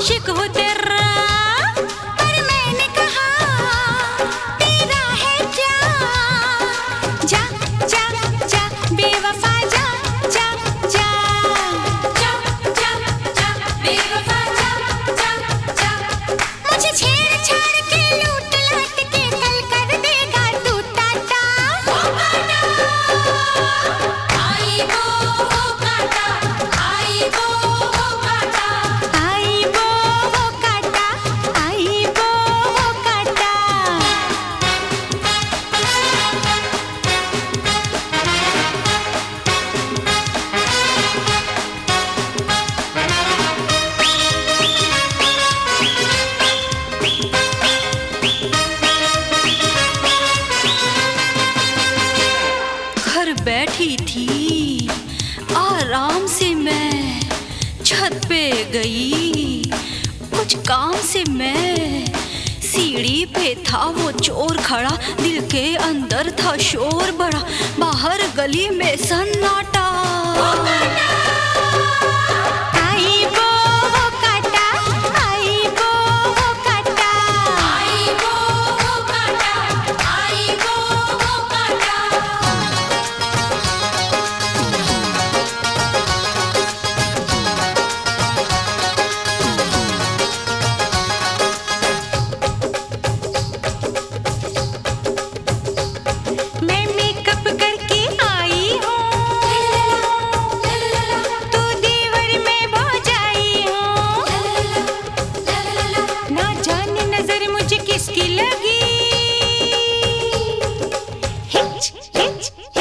शिक होते आराम से मैं छत पे गई। कुछ काम से मैं सीढ़ी पे था, वो चोर खड़ा, दिल के अंदर था शोर बड़ा, बाहर गली में सन्नाटा। pinch.